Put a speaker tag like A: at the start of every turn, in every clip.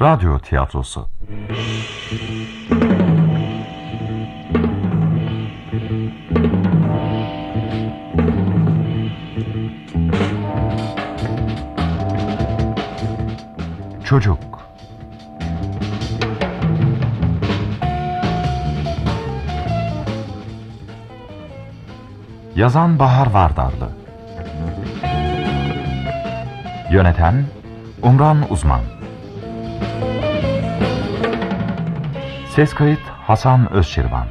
A: Radyo tiyatrosu. Çocuk. Yazan Bahar Vardarlı. Yöneten Umran Uzman Ses kayıt Hasan Özçirvan.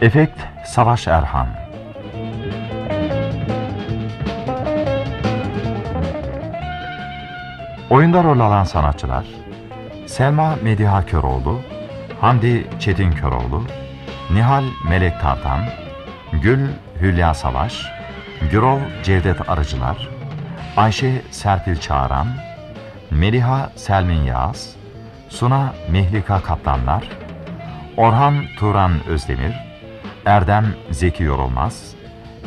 A: Efekt Savaş Erhan. Oyunda rol alan sanatçılar Selma Mediha Köroğlu Hamdi Çetin Köroğlu Nihal Melek Tartan Gül Hülya Savaş Gürol Cevdet Arıcılar Ayşe Serpil Çağıran Meliha Selmin Yağız Suna Mehlika Kaplanlar Orhan Turan Özdemir Erdem Zeki Yorulmaz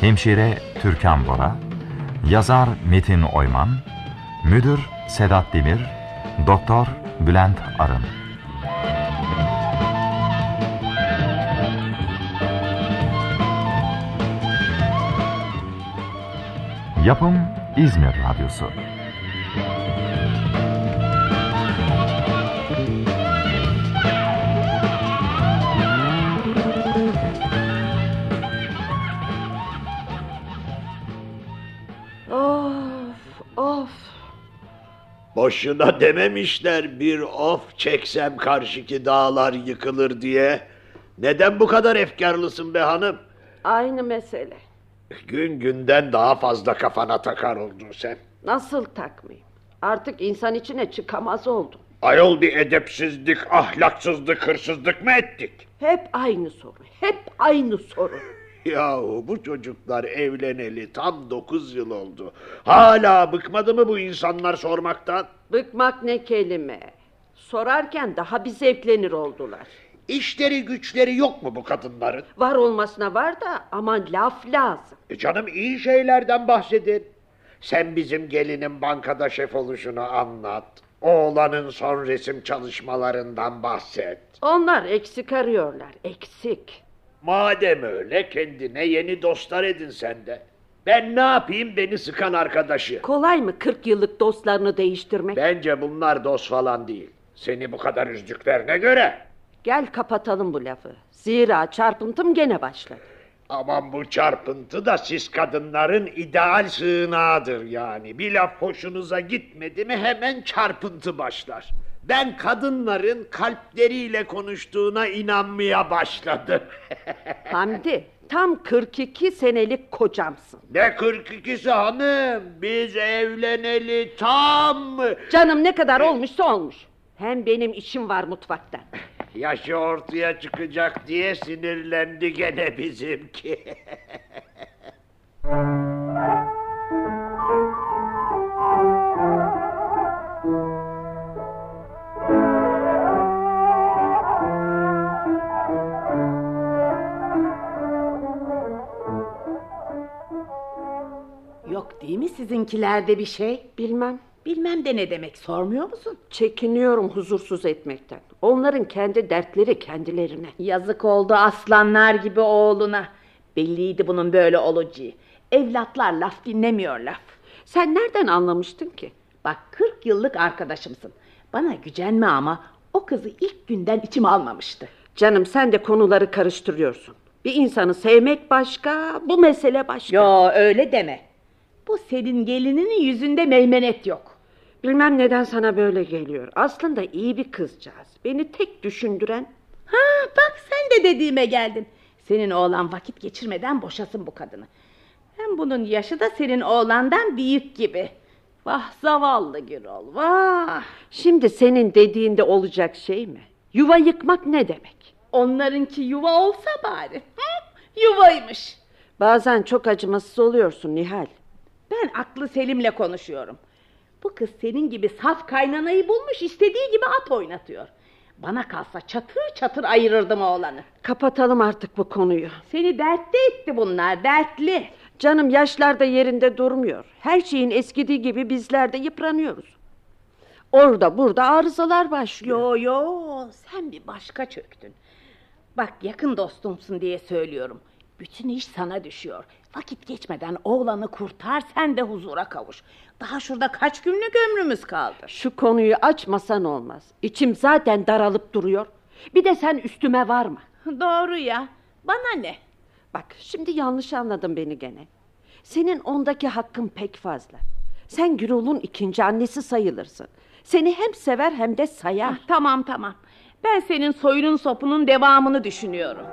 A: Hemşire Türkan Bora Yazar Metin Oyman Müdür Sedat Demir Doktor Bülent Arın. Yapım İzmir Radyosu
B: Boşuna dememişler bir of çeksem karşıki dağlar yıkılır diye. Neden bu kadar efkarlısın be hanım?
C: Aynı mesele.
B: Gün günden daha fazla kafana takar oldun sen.
C: Nasıl takmayayım? Artık insan içine çıkamaz oldum.
B: Ayol bir edepsizlik, ahlaksızlık, hırsızlık mı ettik?
C: Hep aynı soru. Hep aynı soru.
B: Yahu bu çocuklar evleneli tam dokuz yıl oldu. Hala bıkmadı mı bu insanlar sormaktan?
C: Bıkmak ne kelime. Sorarken daha bir zevklenir oldular.
B: İşleri güçleri yok mu bu kadınların?
C: Var olmasına var da ama laf lazım.
B: E canım iyi şeylerden bahsedin. Sen bizim gelinin bankada şef oluşunu anlat. Oğlanın son resim çalışmalarından bahset.
C: Onlar eksik arıyorlar. Eksik.
B: Madem öyle kendine yeni dostlar edin sen de. Ben ne yapayım beni sıkan arkadaşı?
C: Kolay mı 40 yıllık dostlarını değiştirmek?
B: Bence bunlar dost falan değil. Seni bu kadar üzdüklerine göre.
C: Gel kapatalım bu lafı. Zira çarpıntım gene başladı.
B: Aman bu çarpıntı da siz kadınların ideal sığınağıdır yani. Bir laf hoşunuza gitmedi mi hemen çarpıntı başlar. Ben kadınların kalpleriyle konuştuğuna inanmaya başladım.
C: Hamdi tam 42 senelik kocamsın.
B: ne 42'si hanım? Biz evleneli tam...
C: Canım ne kadar olmuşsa olmuş. Hem benim işim var mutfakta.
B: Yaşı ortaya çıkacak diye sinirlendi gene bizimki.
D: Yok değil mi sizinkilerde bir şey?
C: Bilmem.
D: Bilmem de ne demek sormuyor musun?
C: Çekiniyorum huzursuz etmekten. Onların kendi dertleri kendilerine.
D: Yazık oldu aslanlar gibi oğluna. Belliydi bunun böyle olacağı. Evlatlar laf dinlemiyor laf.
C: Sen nereden anlamıştın ki?
D: Bak 40 yıllık arkadaşımsın. Bana gücenme ama o kızı ilk günden içim almamıştı.
C: Canım sen de konuları karıştırıyorsun. Bir insanı sevmek başka, bu mesele başka.
D: Yo öyle deme. Bu senin gelininin yüzünde meymenet yok.
C: Bilmem neden sana böyle geliyor. Aslında iyi bir kızcağız. Beni tek düşündüren...
D: Ha bak sen de dediğime geldin. Senin oğlan vakit geçirmeden boşasın bu kadını. Hem bunun yaşı da senin oğlandan büyük gibi. Vah zavallı Gürol vah.
C: Şimdi senin dediğinde olacak şey mi? Yuva yıkmak ne demek?
D: Onlarınki yuva olsa bari. Hı? Yuvaymış.
C: Bazen çok acımasız oluyorsun Nihal.
D: Ben aklı Selim'le konuşuyorum. Bu kız senin gibi saf kaynanayı bulmuş istediği gibi at oynatıyor. Bana kalsa çatır çatır ayırırdım oğlanı.
C: Kapatalım artık bu konuyu.
D: Seni dertli etti bunlar dertli.
C: Canım yaşlar da yerinde durmuyor. Her şeyin eskidiği gibi bizler de yıpranıyoruz. Orada burada arızalar başlıyor.
D: Yo yo sen bir başka çöktün. Bak yakın dostumsun diye söylüyorum. Bütün iş sana düşüyor. Vakit geçmeden oğlanı kurtar sen de huzura kavuş. Daha şurada kaç günlük ömrümüz kaldı.
C: Şu konuyu açmasan olmaz. İçim zaten daralıp duruyor. Bir de sen üstüme varma.
D: Doğru ya. Bana ne?
C: Bak şimdi yanlış anladın beni gene. Senin ondaki hakkın pek fazla. Sen Gürol'un ikinci annesi sayılırsın. Seni hem sever hem de sayar.
D: Ah, tamam tamam. Ben senin soyunun sopunun devamını düşünüyorum.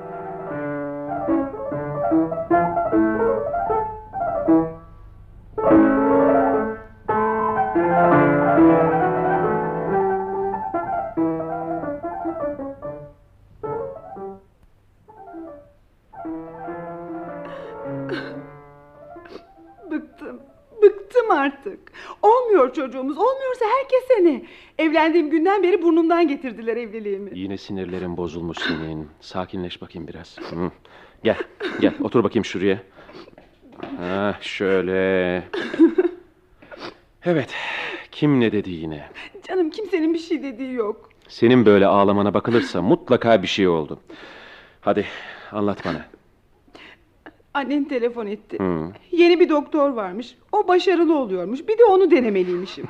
E: Artık. Olmuyor çocuğumuz. Olmuyorsa herkese ne? Evlendiğim günden beri burnumdan getirdiler evliliğimi.
F: Yine sinirlerin bozulmuş senin. Sakinleş bakayım biraz. Hı. Gel, gel. Otur bakayım şuraya. Ha, şöyle. Evet. Kim ne dedi yine?
E: Canım kimsenin bir şey dediği yok.
F: Senin böyle ağlamana bakılırsa mutlaka bir şey oldu. Hadi anlat bana.
E: Annen telefon etti.
F: Hı.
E: Yeni bir doktor varmış. O başarılı oluyormuş. Bir de onu denemeliymişim.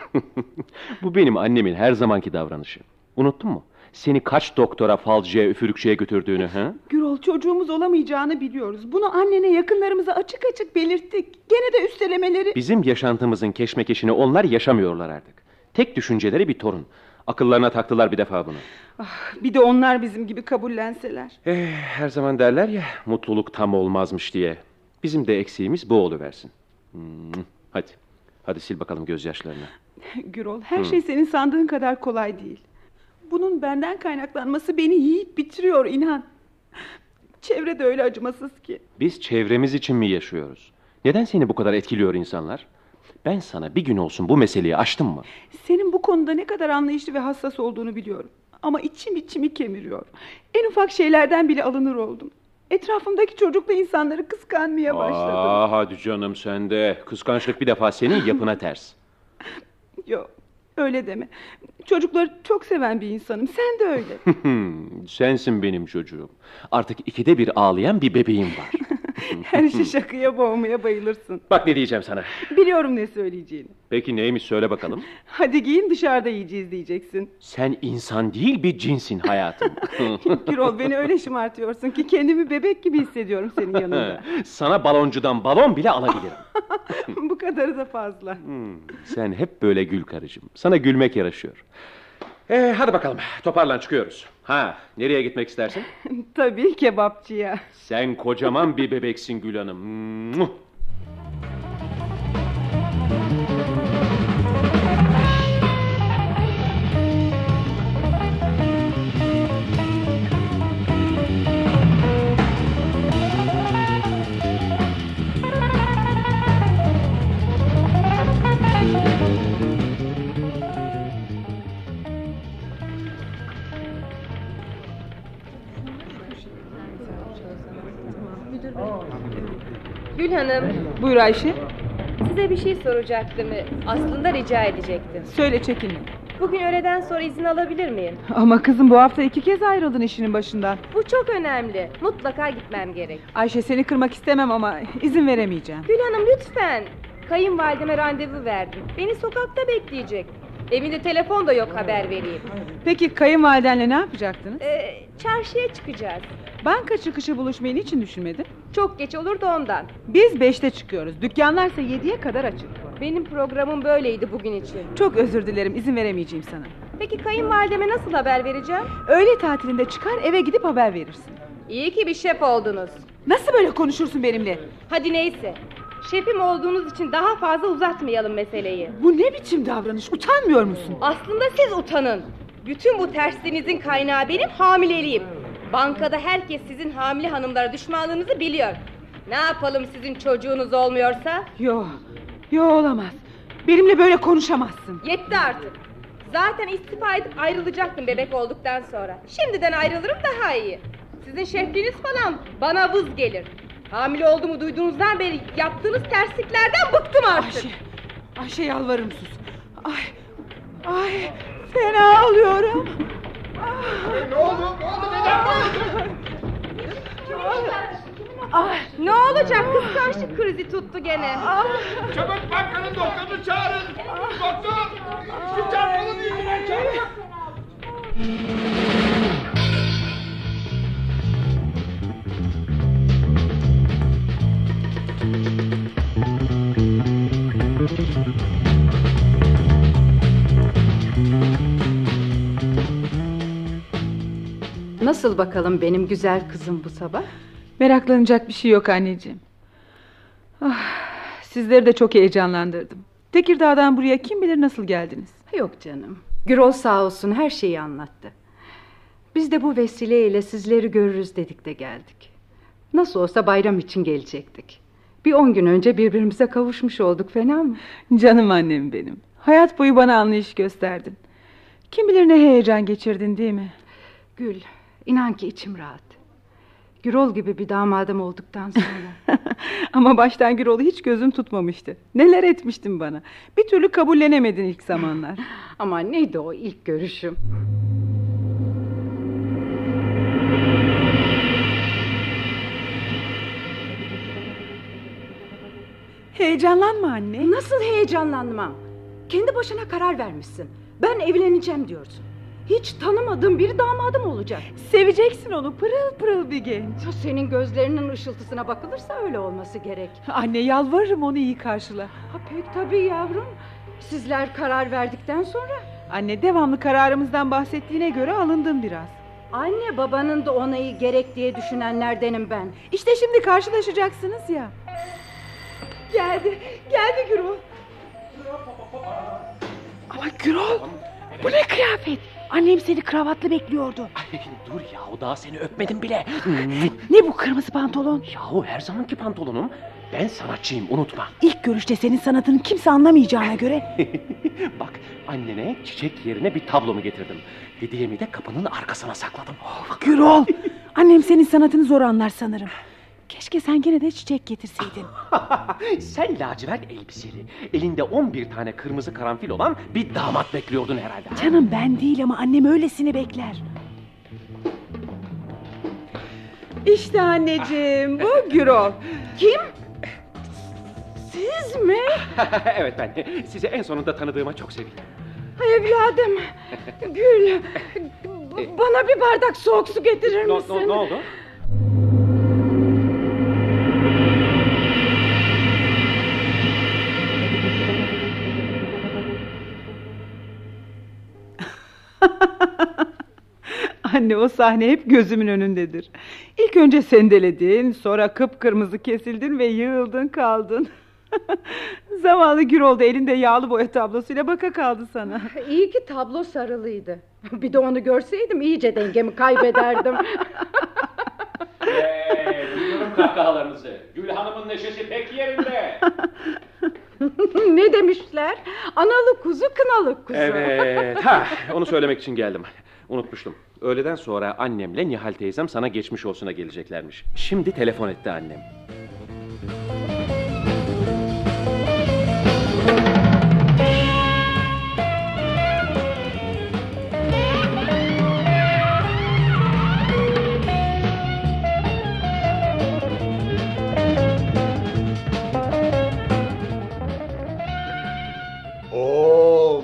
F: Bu benim annemin her zamanki davranışı. Unuttun mu? Seni kaç doktora, falcıya, üfürükçüye götürdüğünü. Ha?
E: Gürol çocuğumuz olamayacağını biliyoruz. Bunu annene yakınlarımıza açık açık belirttik. Gene de üstelemeleri...
F: Bizim yaşantımızın keşmekeşini onlar yaşamıyorlar artık. Tek düşünceleri bir torun. Akıllarına taktılar bir defa bunu.
E: Ah, bir de onlar bizim gibi kabullenseler.
F: Eh, her zaman derler ya mutluluk tam olmazmış diye. Bizim de eksiğimiz bu oluversin. Hmm, hadi. Hadi sil bakalım gözyaşlarını.
E: Gürol her şey senin sandığın kadar kolay değil. Bunun benden kaynaklanması beni yiyip bitiriyor inan. Çevre de öyle acımasız ki.
F: Biz çevremiz için mi yaşıyoruz? Neden seni bu kadar etkiliyor insanlar? Ben sana bir gün olsun bu meseleyi açtım mı?
E: Senin bu konuda ne kadar anlayışlı ve hassas olduğunu biliyorum. Ama içim içimi kemiriyor. En ufak şeylerden bile alınır oldum. Etrafımdaki çocuklu insanları kıskanmaya başladım.
F: Aa, hadi canım sen de. Kıskançlık bir defa senin yapına ters.
E: Yok öyle deme. Çocukları çok seven bir insanım. Sen de öyle.
F: Sensin benim çocuğum. Artık ikide bir ağlayan bir bebeğim var.
E: Her işi şakaya boğmaya bayılırsın.
F: Bak ne diyeceğim sana.
E: Biliyorum ne söyleyeceğini.
F: Peki neymiş söyle bakalım.
E: Hadi giyin dışarıda yiyeceğiz diyeceksin.
F: Sen insan değil bir cinsin hayatım.
E: Gürol beni öyle şımartıyorsun ki kendimi bebek gibi hissediyorum senin yanında.
F: Sana baloncudan balon bile alabilirim.
E: bu kadarı da fazla.
F: Sen hep böyle gül karıcığım. Sana gülmek yaraşıyor. Ee, hadi bakalım toparlan çıkıyoruz. Ha nereye gitmek istersin?
E: Tabii kebapçıya.
F: Sen kocaman bir bebeksin Gül Hanım.
G: Hanım,
E: Buyur Ayşe.
G: size bir şey soracaktım. Aslında rica edecektim.
E: Söyle çekinme.
G: Bugün öğleden sonra izin alabilir miyim?
E: Ama kızım bu hafta iki kez ayrıldın işinin başından.
G: Bu çok önemli. Mutlaka gitmem gerek.
E: Ayşe seni kırmak istemem ama izin veremeyeceğim.
G: Gül Hanım lütfen. Kayınvalideme randevu verdim. Beni sokakta bekleyecek. Evinde telefon da yok haber vereyim.
E: Peki kayınvalidenle ne yapacaktınız?
G: Ee, çarşıya çıkacağız.
E: Banka çıkışı buluşmayı niçin düşünmedin?
G: Çok geç olur da ondan.
E: Biz beşte çıkıyoruz. Dükkanlarsa yediye kadar açık.
G: Benim programım böyleydi bugün için.
E: Çok özür dilerim izin veremeyeceğim sana.
G: Peki kayınvalideme nasıl haber vereceğim?
E: Öğle tatilinde çıkar eve gidip haber verirsin.
G: İyi ki bir şef oldunuz.
E: Nasıl böyle konuşursun benimle?
G: Hadi neyse. Şefim olduğunuz için daha fazla uzatmayalım meseleyi.
E: Bu ne biçim davranış? Utanmıyor musun?
G: Aslında siz utanın. Bütün bu tersliğinizin kaynağı benim hamileliğim. Bankada herkes sizin hamile hanımlara düşmanlığınızı biliyor. Ne yapalım sizin çocuğunuz olmuyorsa?
E: Yo, yo olamaz. Benimle böyle konuşamazsın.
G: Yetti artık. Zaten istifa edip ayrılacaktım bebek olduktan sonra. Şimdiden ayrılırım daha iyi. Sizin şefliğiniz falan bana vız gelir. Hamile olduğumu duyduğunuzdan beri yaptığınız tersliklerden bıktım artık.
E: Ayşe, Ayşe yalvarırım sus. Ay, ay fena alıyorum.
B: Ne oldu? Ne oldu? Neden böyle?
G: Ne olacak kıskançlık krizi tuttu gene.
B: Çabuk bankanın doktorunu çağırın. Doktor! Şu çarpalım yüzüne çabuk!
H: Nasıl bakalım benim güzel kızım bu sabah?
E: Meraklanacak bir şey yok anneciğim. Ah, sizleri de çok heyecanlandırdım. Tekirdağ'dan buraya kim bilir nasıl geldiniz?
H: Yok canım. Gürol sağ olsun her şeyi anlattı. Biz de bu vesileyle sizleri görürüz dedik de geldik. Nasıl olsa bayram için gelecektik. Bir on gün önce birbirimize kavuşmuş olduk fena mı?
E: Canım annem benim. Hayat boyu bana anlayış gösterdin. Kim bilir ne heyecan geçirdin değil mi?
H: Gül, inan ki içim rahat. Gürol gibi bir damadım olduktan sonra.
E: Ama baştan Gürol'u hiç gözüm tutmamıştı. Neler etmiştin bana. Bir türlü kabullenemedin ilk zamanlar.
H: Ama neydi o ilk görüşüm?
E: Heyecanlanma anne.
H: Nasıl heyecanlanmam? Kendi başına karar vermişsin. Ben evleneceğim diyorsun. Hiç tanımadığım bir damadım olacak.
E: Seveceksin onu pırıl pırıl bir genç.
H: Ya Senin gözlerinin ışıltısına bakılırsa öyle olması gerek.
E: Anne yalvarırım onu iyi karşıla.
H: Ha pek tabii yavrum. Sizler karar verdikten sonra
E: Anne devamlı kararımızdan bahsettiğine göre alındım biraz.
H: anne babanın da onayı gerek diye düşünenlerdenim ben.
E: İşte şimdi karşılaşacaksınız ya. Geldi, geldi Gürol. Ama Gürol, bu ne kıyafet? Annem seni kravatlı bekliyordu.
F: Ay, dur yahu daha seni öpmedim bile.
E: Ne bu kırmızı pantolon?
F: yahu her zamanki pantolonum. Ben sanatçıyım unutma.
E: İlk görüşte senin sanatını kimse anlamayacağına göre.
F: Bak annene çiçek yerine bir tablomu getirdim. Hediyemi de kapının arkasına sakladım.
E: Gürol, annem senin sanatını zor anlar sanırım. Keşke sen gene de çiçek getirseydin.
F: Sen lacivert elbiseli, elinde 11 tane kırmızı karanfil olan bir damat bekliyordun herhalde. ha?
E: Canım ben değil ama annem öylesini bekler. İşte anneciğim bu Gürol.
H: Kim? Siz mi?
F: evet ben. Sizi en sonunda tanıdığıma çok sevindim.
H: Evladım. Gül. b- Bana bir bardak soğuk su getirir
F: Ne,
H: misin?
F: ne, ne oldu?
E: Anne o sahne hep gözümün önündedir. İlk önce sendeledin, sonra kıpkırmızı kesildin ve yığıldın kaldın. Zavallı Gürol da elinde yağlı boya tablosuyla baka kaldı sana.
H: İyi ki tablo sarılıydı. Bir de onu görseydim iyice dengemi kaybederdim.
F: Ee, duyuyorum kahkahalarınızı. Gül Hanım'ın neşesi pek yerinde.
H: ne demişler? Analı kuzu kınalı kuzu.
F: Evet. Ha, onu söylemek için geldim. Unutmuştum. Öğleden sonra annemle Nihal teyzem sana geçmiş olsuna geleceklermiş. Şimdi telefon etti annem.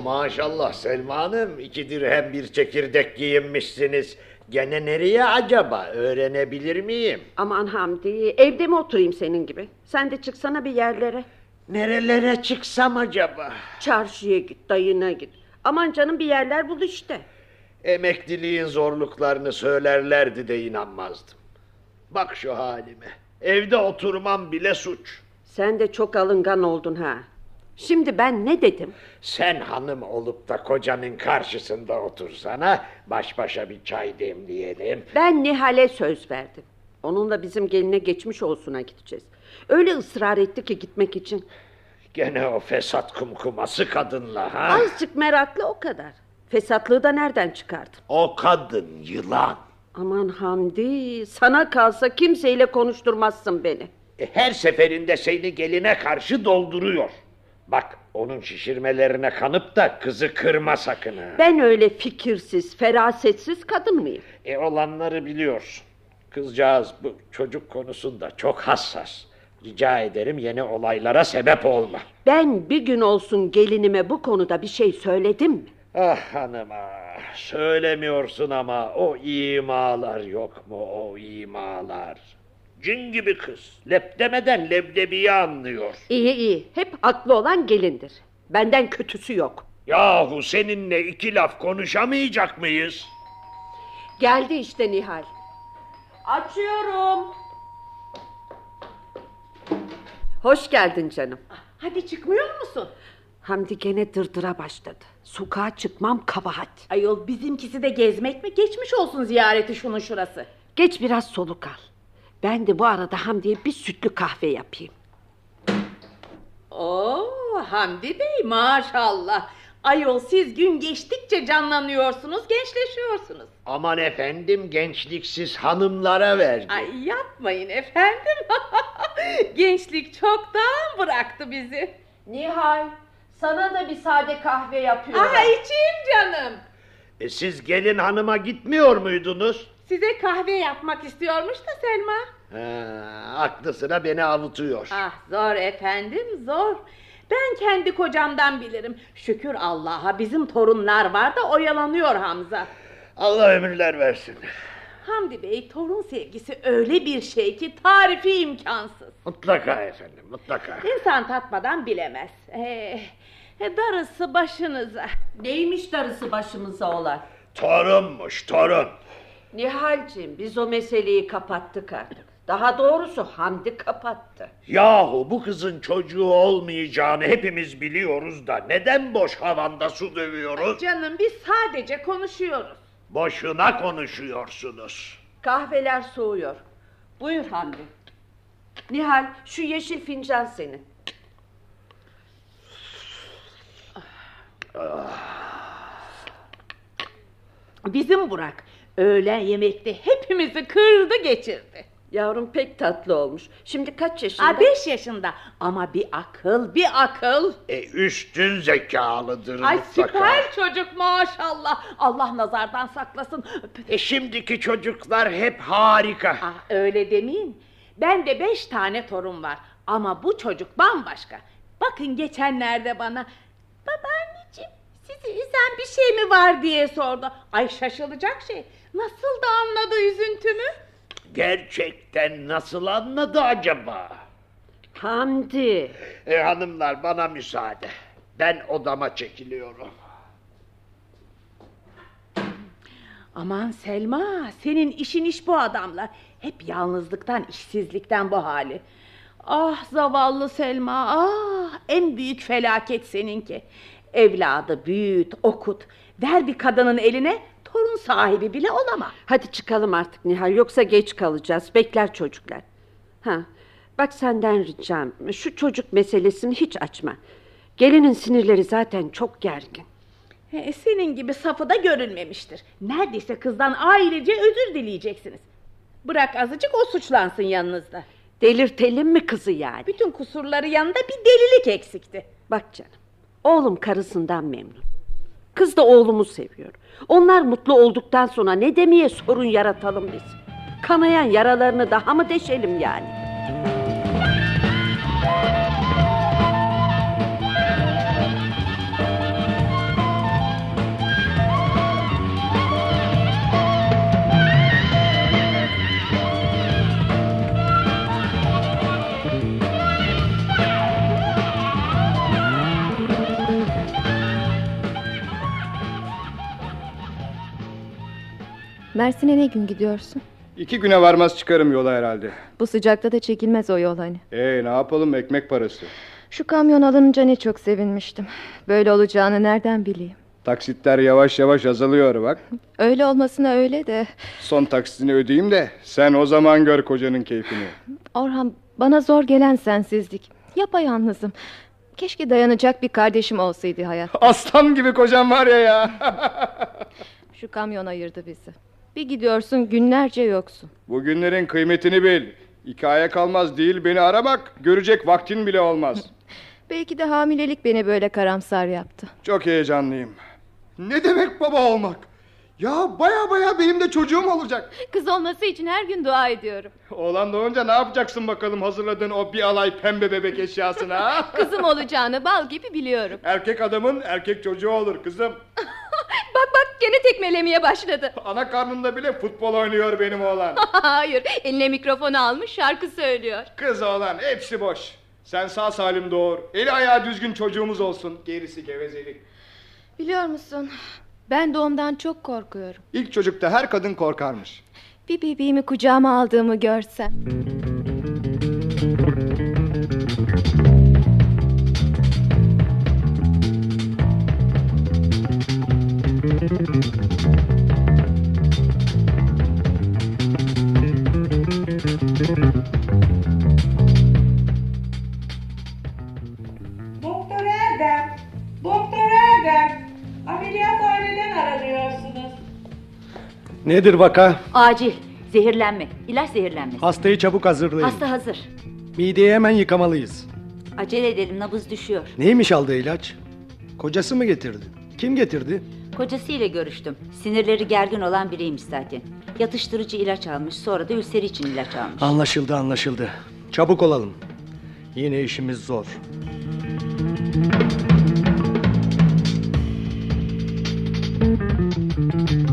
B: Maşallah Selma Hanım iki dirhem bir çekirdek giyinmişsiniz. Gene nereye acaba öğrenebilir miyim?
C: Aman Hamdi evde mi oturayım senin gibi? Sen de çıksana bir yerlere.
B: Nerelere çıksam acaba?
C: Çarşıya git dayına git. Aman canım bir yerler bul işte.
B: Emekliliğin zorluklarını söylerlerdi de inanmazdım. Bak şu halime. Evde oturmam bile suç.
C: Sen de çok alıngan oldun ha. Şimdi ben ne dedim?
B: Sen hanım olup da kocanın karşısında otursana, baş başa bir çay demleyelim.
C: Ben Nihal'e söz verdim. Onunla bizim geline geçmiş olsuna gideceğiz. Öyle ısrar etti ki gitmek için.
B: Gene o fesat kumkuması kadınla ha?
C: Azıcık meraklı o kadar. Fesatlığı da nereden çıkardın?
B: O kadın yılan.
C: Aman Hamdi, sana kalsa kimseyle konuşturmazsın beni.
B: E, her seferinde seni geline karşı dolduruyor. Bak onun şişirmelerine kanıp da kızı kırma sakın ha.
C: Ben öyle fikirsiz, ferasetsiz kadın mıyım?
B: E olanları biliyorsun. Kızcağız bu çocuk konusunda çok hassas. Rica ederim yeni olaylara sebep olma.
C: Ben bir gün olsun gelinime bu konuda bir şey söyledim mi?
B: Ah hanım ah, söylemiyorsun ama o imalar yok mu o imalar? Cin gibi kız, lep demeden leblebiyi anlıyor.
C: İyi iyi, hep haklı olan gelindir. Benden kötüsü yok.
B: Yahu seninle iki laf konuşamayacak mıyız?
C: Geldi işte Nihal. Açıyorum. Hoş geldin canım.
D: Hadi çıkmıyor musun?
C: Hamdi gene dırdıra başladı. Sokağa çıkmam kabahat.
D: Ayol bizimkisi de gezmek mi? Geçmiş olsun ziyareti şunun şurası.
C: Geç biraz soluk al. Ben de bu arada Hamdi'ye bir sütlü kahve yapayım.
D: Oo Hamdi Bey maşallah. Ayol siz gün geçtikçe canlanıyorsunuz, gençleşiyorsunuz.
B: Aman efendim gençliksiz hanımlara verdi.
D: Ay yapmayın efendim. Gençlik çoktan bıraktı bizi.
C: Nihal, sana da bir sade kahve yapıyorum.
D: Ay içeyim canım.
B: E, siz gelin hanıma gitmiyor muydunuz?
D: Size kahve yapmak istiyormuş da Selma.
B: Ha, aklı sıra beni avutuyor.
D: Ah zor efendim zor. Ben kendi kocamdan bilirim. Şükür Allah'a bizim torunlar var da oyalanıyor Hamza.
B: Allah ömürler versin.
D: Hamdi Bey torun sevgisi öyle bir şey ki tarifi imkansız.
B: Mutlaka efendim mutlaka.
D: İnsan tatmadan bilemez. Ee, darısı başınıza.
C: Neymiş darısı başımıza olan?
B: Torunmuş torun.
C: Nihal'cim biz o meseleyi kapattık artık. Daha doğrusu Hamdi kapattı.
B: Yahu bu kızın çocuğu olmayacağını hepimiz biliyoruz da neden boş havanda su dövüyoruz?
D: Canım biz sadece konuşuyoruz.
B: Boşuna konuşuyorsunuz.
C: Kahveler soğuyor. Buyur Hamdi. Nihal şu yeşil fincan senin.
D: Bizim Burak öğlen yemekte hepimizi kırdı geçirdi.
C: Yavrum pek tatlı olmuş. Şimdi kaç yaşında?
D: Aa, beş yaşında ama bir akıl bir akıl.
B: E üstün zekalıdır
D: Ay
B: mutlaka.
D: süper çocuk maşallah. Allah nazardan saklasın.
B: E şimdiki çocuklar hep harika.
D: Ah, öyle demeyin. Ben de beş tane torun var. Ama bu çocuk bambaşka. Bakın geçenlerde bana... Babaanneciğim sizi üzen bir şey mi var diye sordu. Ay şaşılacak şey. Nasıl da anladı üzüntümü?
B: Gerçekten nasıl anladı acaba?
C: Hamdi.
B: E hanımlar bana müsaade. Ben odama çekiliyorum.
D: Aman Selma senin işin iş bu adamla. Hep yalnızlıktan işsizlikten bu hali. Ah zavallı Selma ah en büyük felaket seninki. Evladı büyüt okut ver bir kadının eline torun sahibi bile olama.
C: Hadi çıkalım artık Nihal yoksa geç kalacağız. Bekler çocuklar. Ha, bak senden ricam şu çocuk meselesini hiç açma. Gelinin sinirleri zaten çok gergin.
D: He, senin gibi safı da görülmemiştir. Neredeyse kızdan ailece özür dileyeceksiniz. Bırak azıcık o suçlansın yanınızda.
C: Delirtelim mi kızı yani?
D: Bütün kusurları yanında bir delilik eksikti.
C: Bak canım, oğlum karısından memnun. Kız da oğlumu seviyor. Onlar mutlu olduktan sonra ne demeye sorun yaratalım biz? Kanayan yaralarını daha mı deşelim yani?
I: Mersin'e ne gün gidiyorsun?
J: İki güne varmaz çıkarım yola herhalde.
I: Bu sıcakta da çekilmez o yol hani.
J: Ee ne yapalım ekmek parası.
I: Şu kamyon alınınca ne çok sevinmiştim. Böyle olacağını nereden bileyim?
J: Taksitler yavaş yavaş azalıyor bak.
I: Öyle olmasına öyle de.
J: Son taksitini ödeyeyim de sen o zaman gör kocanın keyfini.
I: Orhan bana zor gelen sensizlik. Yapayalnızım. Keşke dayanacak bir kardeşim olsaydı hayat.
J: Aslan gibi kocam var ya ya.
I: Şu kamyon ayırdı bizi. Bir gidiyorsun günlerce yoksun.
J: Bugünlerin kıymetini bil. Hikaye kalmaz değil beni aramak. Görecek vaktin bile olmaz.
I: Belki de hamilelik beni böyle karamsar yaptı.
J: Çok heyecanlıyım. Ne demek baba olmak? Ya baya baya benim de çocuğum olacak.
I: Kız olması için her gün dua ediyorum.
J: Oğlan doğunca ne yapacaksın bakalım hazırladığın o bir alay pembe bebek eşyasını ha?
I: Kızım olacağını bal gibi biliyorum.
J: Erkek adamın erkek çocuğu olur kızım.
I: Bak bak gene tekmelemeye başladı.
J: Ana karnında bile futbol oynuyor benim oğlan.
I: Hayır eline mikrofonu almış şarkı söylüyor.
J: Kız oğlan hepsi boş. Sen sağ salim doğur. Eli ayağı düzgün çocuğumuz olsun. Gerisi gevezelik.
I: Biliyor musun? Ben doğumdan çok korkuyorum.
J: İlk çocukta her kadın korkarmış.
I: Bir bebeğimi kucağıma aldığımı görsem.
K: Nedir vaka?
L: Acil. Zehirlenme. İlaç zehirlenmesi.
K: Hastayı çabuk hazırlayın.
L: Hasta hazır.
K: Mideyi hemen yıkamalıyız.
L: Acele edelim nabız düşüyor.
K: Neymiş aldığı ilaç? Kocası mı getirdi? Kim getirdi?
L: Kocasıyla görüştüm. Sinirleri gergin olan biriymiş zaten. Yatıştırıcı ilaç almış sonra da ülseri için ilaç almış.
K: Anlaşıldı anlaşıldı. Çabuk olalım. Yine işimiz zor.
F: Of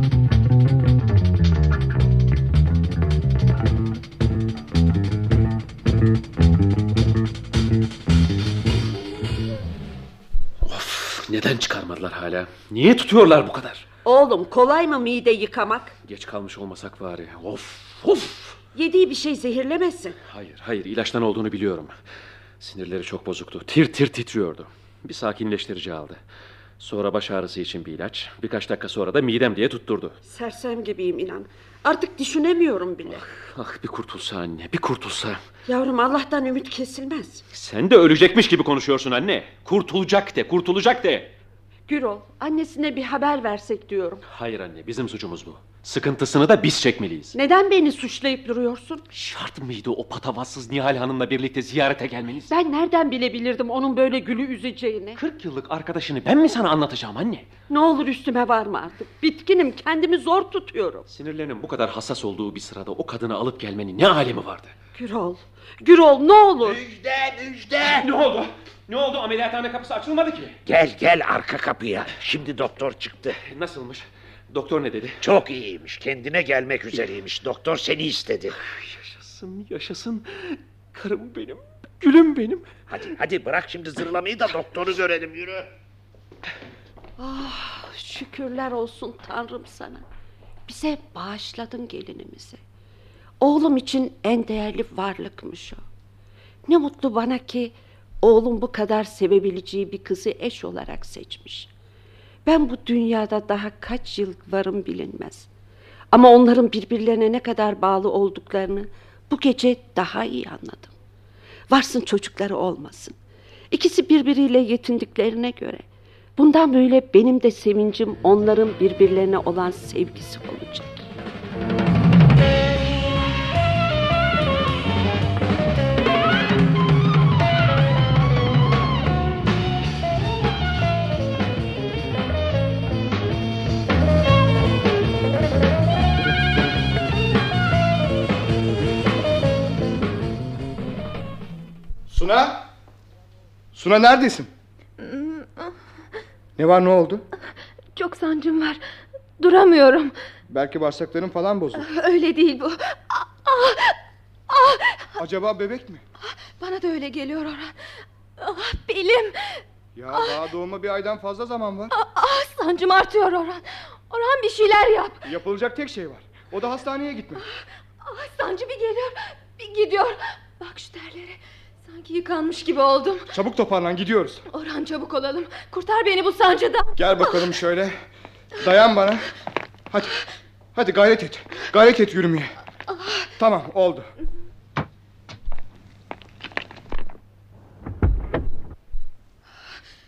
F: neden çıkarmadılar hala? Niye tutuyorlar bu kadar?
C: Oğlum kolay mı mide yıkamak?
F: Geç kalmış olmasak bari. Of of.
C: Yediği bir şey zehirlemesin.
F: Hayır hayır ilaçtan olduğunu biliyorum. Sinirleri çok bozuktu. Tir tir titriyordu. Bir sakinleştirici aldı. Sonra baş ağrısı için bir ilaç. Birkaç dakika sonra da midem diye tutturdu.
C: Sersem gibiyim inan. Artık düşünemiyorum bile.
F: Ah bir kurtulsa anne bir kurtulsa.
C: Yavrum Allah'tan ümit kesilmez.
F: Sen de ölecekmiş gibi konuşuyorsun anne. Kurtulacak de kurtulacak de.
C: Gürol annesine bir haber versek diyorum.
F: Hayır anne bizim suçumuz bu. Sıkıntısını da biz çekmeliyiz.
C: Neden beni suçlayıp duruyorsun?
F: Şart mıydı o patavatsız Nihal Hanım'la birlikte ziyarete gelmeniz?
C: Ben nereden bilebilirdim onun böyle gülü üzeceğini?
F: 40 yıllık arkadaşını ben mi sana anlatacağım anne?
C: Ne olur üstüme varma artık. Bitkinim kendimi zor tutuyorum.
F: Sinirlerinin bu kadar hassas olduğu bir sırada o kadını alıp gelmenin ne alemi vardı?
C: Gürol, Gürol ne olur.
B: Müjde müjde.
F: Ne oldu? Ne oldu? Ameliyathane kapısı açılmadı ki.
B: Gel gel arka kapıya. Şimdi doktor çıktı.
F: Nasılmış? Doktor ne dedi?
B: Çok iyiymiş. Kendine gelmek üzereymiş. Doktor seni istedi.
F: Yaşasın, yaşasın. Karım benim, gülüm benim.
B: Hadi hadi bırak şimdi zırlamayı da doktoru görelim yürü.
C: Ah, şükürler olsun Tanrım sana. Bize bağışladın gelinimizi. Oğlum için en değerli varlıkmış o. Ne mutlu bana ki oğlum bu kadar sevebileceği bir kızı eş olarak seçmiş. Ben bu dünyada daha kaç yıl varım bilinmez. Ama onların birbirlerine ne kadar bağlı olduklarını bu gece daha iyi anladım. Varsın çocukları olmasın. İkisi birbiriyle yetindiklerine göre bundan böyle benim de sevincim onların birbirlerine olan sevgisi olacak.
J: Suna? Suna neredesin? Ne var ne oldu?
I: Çok sancım var. Duramıyorum.
J: Belki bağırsakların falan bozuldu.
I: Öyle değil bu.
J: Acaba bebek mi?
I: Bana da öyle geliyor Orhan. Ah, belim.
J: Ya daha doğuma bir aydan fazla zaman var.
I: Ah, sancım artıyor Orhan. Orhan bir şeyler yap.
J: Yapılacak tek şey var. O da hastaneye gitmek.
I: Ah, sancı bir geliyor bir gidiyor. Bak şu terlere. Sanki yıkanmış gibi oldum.
J: Çabuk toparlan gidiyoruz.
I: Orhan çabuk olalım. Kurtar beni bu sancıdan.
J: Gel bakalım şöyle. Dayan bana. Hadi. Hadi gayret et. Gayret et yürümeye. Tamam oldu.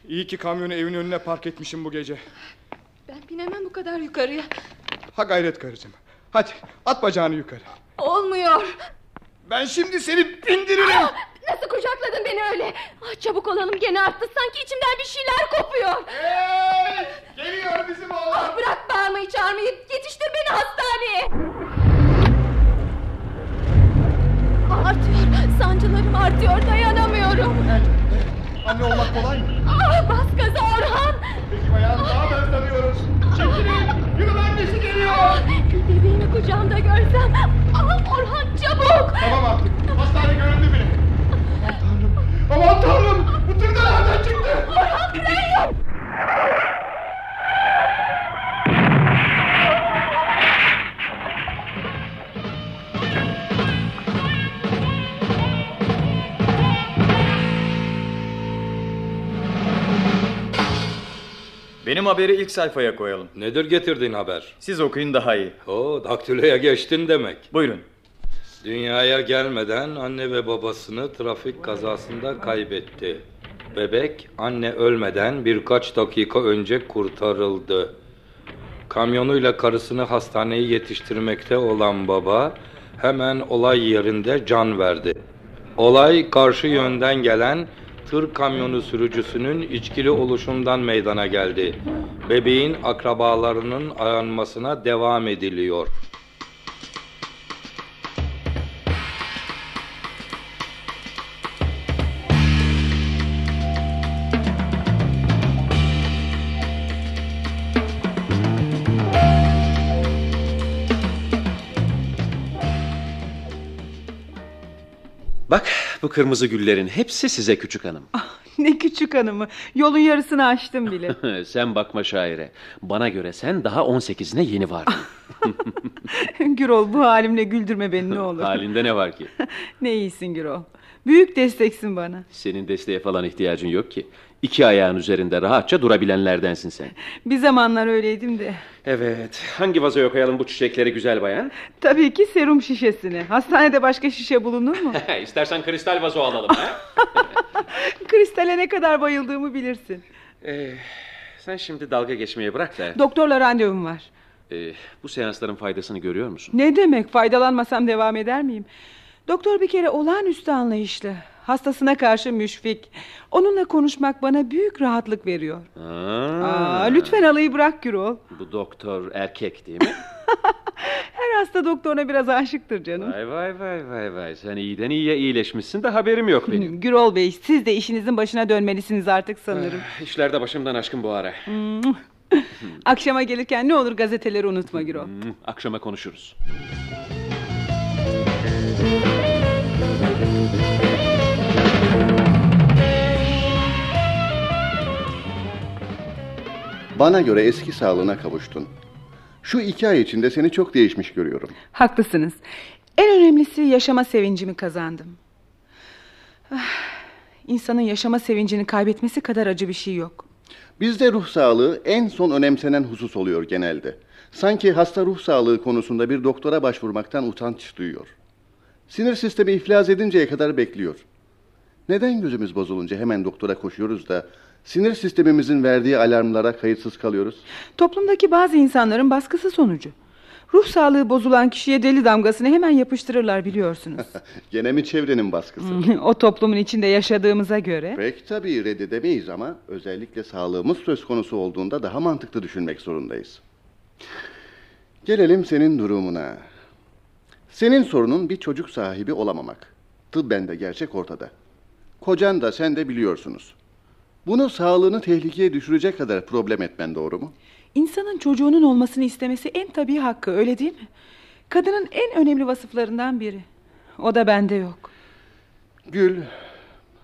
J: İyi ki kamyonu evin önüne park etmişim bu gece.
I: Ben binemem bu kadar yukarıya.
J: Ha gayret karıcığım. Hadi at bacağını yukarı.
I: Olmuyor.
J: Ben şimdi seni bindiririm.
I: Nasıl kucakladın beni öyle? Ah, çabuk olalım gene arttı. Sanki içimden bir şeyler kopuyor.
J: Hey! Geliyor bizim oğlan.
I: Ah, bırak bağırmayı çağırmayı. Yetiştir beni hastaneye. Artıyor. Sancılarım artıyor. Dayanamıyorum.
J: Anne olmak kolay mı?
I: Ah, bas gaza Orhan.
J: Peki bayan daha da hızlanıyoruz. Çekilin. Yunus annesi geliyor.
I: Bebeğini kucağımda görsem. Ah, Orhan çabuk.
J: Tamam artık. Hastane göründü bile. Aman tanrım. Bu tır da nereden çıktı?
I: Orhan yok.
M: Benim haberi ilk sayfaya koyalım.
N: Nedir getirdiğin haber?
M: Siz okuyun daha iyi.
N: Oo, daktiloya geçtin demek.
M: Buyurun.
N: Dünyaya gelmeden anne ve babasını trafik kazasında kaybetti. Bebek anne ölmeden birkaç dakika önce kurtarıldı. Kamyonuyla karısını hastaneye yetiştirmekte olan baba hemen olay yerinde can verdi. Olay karşı yönden gelen tır kamyonu sürücüsünün içkili oluşundan meydana geldi. Bebeğin akrabalarının aranmasına devam ediliyor.
F: Bu kırmızı güllerin hepsi size küçük hanım.
E: Ne küçük hanımı. Yolun yarısını açtım bile.
F: sen bakma şaire. Bana göre sen daha 18'ine yeni vardın.
E: Gürol bu halimle güldürme beni ne olur.
F: Halinde ne var ki?
E: ne iyisin Gürol. Büyük desteksin bana.
F: Senin desteğe falan ihtiyacın yok ki. İki ayağın üzerinde rahatça durabilenlerdensin sen.
E: Bir zamanlar öyleydim de.
F: Evet. Hangi vazoya koyalım bu çiçekleri güzel bayan?
E: Tabii ki serum şişesini. Hastanede başka şişe bulunur mu?
F: İstersen kristal vazo alalım. ha?
E: Kristale ne kadar bayıldığımı bilirsin.
F: Ee, sen şimdi dalga geçmeye bırak da.
E: Doktorla randevum var.
F: Ee, bu seansların faydasını görüyor musun?
E: Ne demek faydalanmasam devam eder miyim? Doktor bir kere olağanüstü anlayışlı. Hastasına karşı müşfik. Onunla konuşmak bana büyük rahatlık veriyor.
F: Aa,
E: Aa, lütfen alayı bırak Gürol.
F: Bu doktor erkek değil mi?
E: Her hasta doktoruna biraz aşıktır canım.
F: Vay vay vay vay vay. Sen iyiden iyiye iyileşmişsin de haberim yok benim.
E: Gürol Bey siz de işinizin başına dönmelisiniz artık sanırım.
F: İşlerde başımdan aşkın bu ara.
E: Hmm. Akşama gelirken ne olur gazeteleri unutma Gürol.
F: Hmm, Akşama konuşuruz.
O: Bana göre eski sağlığına kavuştun. Şu iki ay içinde seni çok değişmiş görüyorum.
E: Haklısınız. En önemlisi yaşama sevincimi kazandım. Ah, İnsanın yaşama sevincini kaybetmesi kadar acı bir şey yok.
O: Bizde ruh sağlığı en son önemsenen husus oluyor genelde. Sanki hasta ruh sağlığı konusunda bir doktora başvurmaktan utanç duyuyor. Sinir sistemi iflas edinceye kadar bekliyor. Neden gözümüz bozulunca hemen doktora koşuyoruz da sinir sistemimizin verdiği alarmlara kayıtsız kalıyoruz?
E: Toplumdaki bazı insanların baskısı sonucu. Ruh sağlığı bozulan kişiye deli damgasını hemen yapıştırırlar biliyorsunuz.
O: Gene mi çevrenin baskısı?
E: o toplumun içinde yaşadığımıza göre.
O: Pek tabii reddedemeyiz ama özellikle sağlığımız söz konusu olduğunda daha mantıklı düşünmek zorundayız. Gelelim senin durumuna. Senin sorunun bir çocuk sahibi olamamak. Tıbben de gerçek ortada. Kocan da sen de biliyorsunuz. Bunu sağlığını tehlikeye düşürecek kadar problem etmen doğru mu?
E: İnsanın çocuğunun olmasını istemesi en tabii hakkı öyle değil mi? Kadının en önemli vasıflarından biri. O da bende yok.
O: Gül,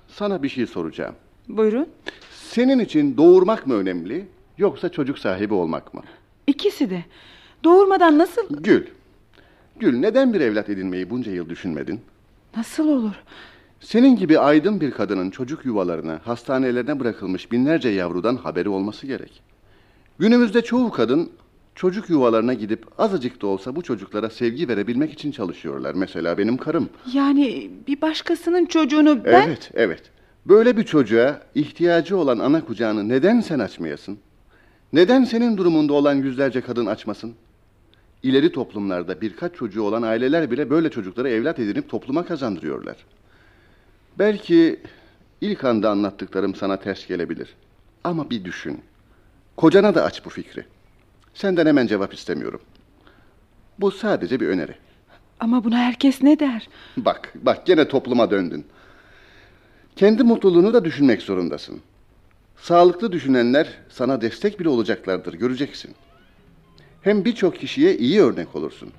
O: sana bir şey soracağım.
E: Buyurun.
O: Senin için doğurmak mı önemli yoksa çocuk sahibi olmak mı?
E: İkisi de. Doğurmadan nasıl...
O: Gül, Gül neden bir evlat edinmeyi bunca yıl düşünmedin?
E: Nasıl olur?
O: Senin gibi aydın bir kadının çocuk yuvalarına, hastanelerine bırakılmış binlerce yavrudan haberi olması gerek. Günümüzde çoğu kadın çocuk yuvalarına gidip azıcık da olsa bu çocuklara sevgi verebilmek için çalışıyorlar. Mesela benim karım.
E: Yani bir başkasının çocuğunu ben...
O: Evet, evet. Böyle bir çocuğa ihtiyacı olan ana kucağını neden sen açmayasın? Neden senin durumunda olan yüzlerce kadın açmasın? İleri toplumlarda birkaç çocuğu olan aileler bile böyle çocukları evlat edinip topluma kazandırıyorlar. Belki ilk anda anlattıklarım sana ters gelebilir. Ama bir düşün. Kocana da aç bu fikri. Senden hemen cevap istemiyorum. Bu sadece bir öneri.
E: Ama buna herkes ne der?
O: Bak, bak gene topluma döndün. Kendi mutluluğunu da düşünmek zorundasın. Sağlıklı düşünenler sana destek bile olacaklardır, göreceksin. Hem birçok kişiye iyi örnek olursun.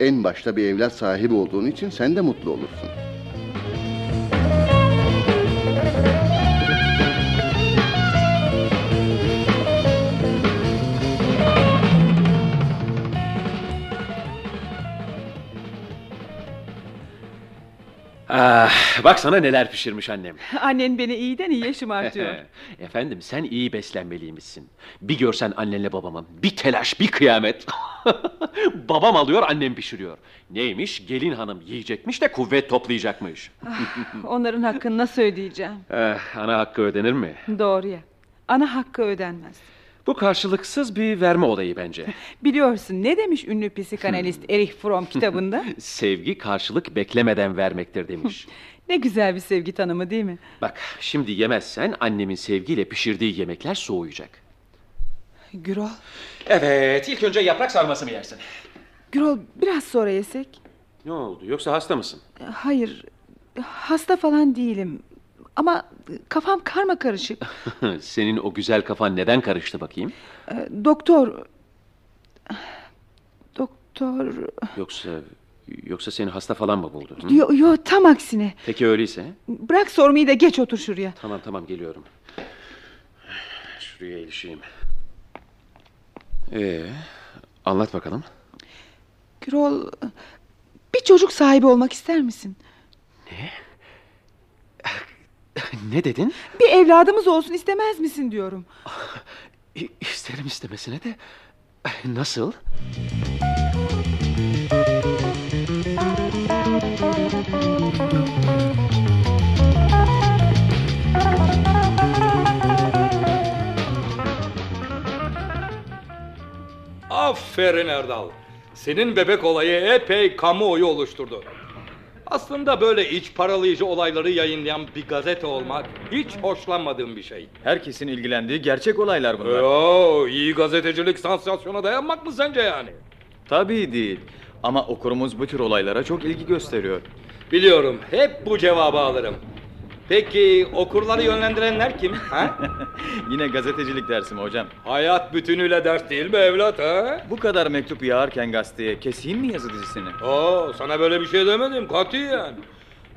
O: En başta bir evlat sahibi olduğun için sen de mutlu olursun.
F: Ah, bak sana neler pişirmiş annem.
E: Annen beni iyiden iyiye şımartıyor.
F: Efendim sen iyi beslenmeliymişsin. Bir görsen annenle babamın bir telaş bir kıyamet. Babam alıyor annem pişiriyor. Neymiş gelin hanım yiyecekmiş de kuvvet toplayacakmış.
E: Onların hakkını nasıl ödeyeceğim?
F: Eh, ana hakkı ödenir mi?
E: Doğru ya. Ana hakkı ödenmez.
F: Bu karşılıksız bir verme olayı bence.
E: Biliyorsun ne demiş ünlü psikanalist Erich Fromm kitabında?
F: Sevgi karşılık beklemeden vermektir demiş.
E: ne güzel bir sevgi tanımı değil mi?
F: Bak şimdi yemezsen annemin sevgiyle pişirdiği yemekler soğuyacak.
E: Gürol.
F: Evet ilk önce yaprak sarması mı yersin?
E: Gürol biraz sonra yesek.
F: Ne oldu yoksa hasta mısın?
E: Hayır hasta falan değilim. Ama kafam karma karışık.
F: Senin o güzel kafan neden karıştı bakayım?
E: Ee, Doktor... Doktor...
F: Yoksa yoksa seni hasta falan mı buldu? hı?
E: Yo, yo tam aksine.
F: Peki öyleyse.
E: Bırak sormayı da geç otur şuraya.
F: Tamam tamam geliyorum. Şuraya ilişeyim. Ee, anlat bakalım.
E: Gürol... Bir çocuk sahibi olmak ister misin?
F: Ne dedin?
E: Bir evladımız olsun istemez misin diyorum.
F: İsterim istemesine de nasıl?
N: Aferin Erdal. Senin bebek olayı epey kamuoyu oluşturdu. Aslında böyle iç paralayıcı olayları yayınlayan bir gazete olmak hiç hoşlanmadığım bir şey.
M: Herkesin ilgilendiği gerçek olaylar bunlar.
N: Yo, iyi gazetecilik sansasyona dayanmak mı sence yani?
M: Tabii değil. Ama okurumuz bu tür olaylara çok ilgi gösteriyor.
N: Biliyorum, hep bu cevabı alırım. Peki okurları yönlendirenler kim? Ha?
M: Yine gazetecilik dersi mi hocam?
N: Hayat bütünüyle ders değil mi evlat ha?
M: Bu kadar mektup yağarken gazeteye keseyim mi yazı dizisini?
N: Oo, sana böyle bir şey demedim katiyen.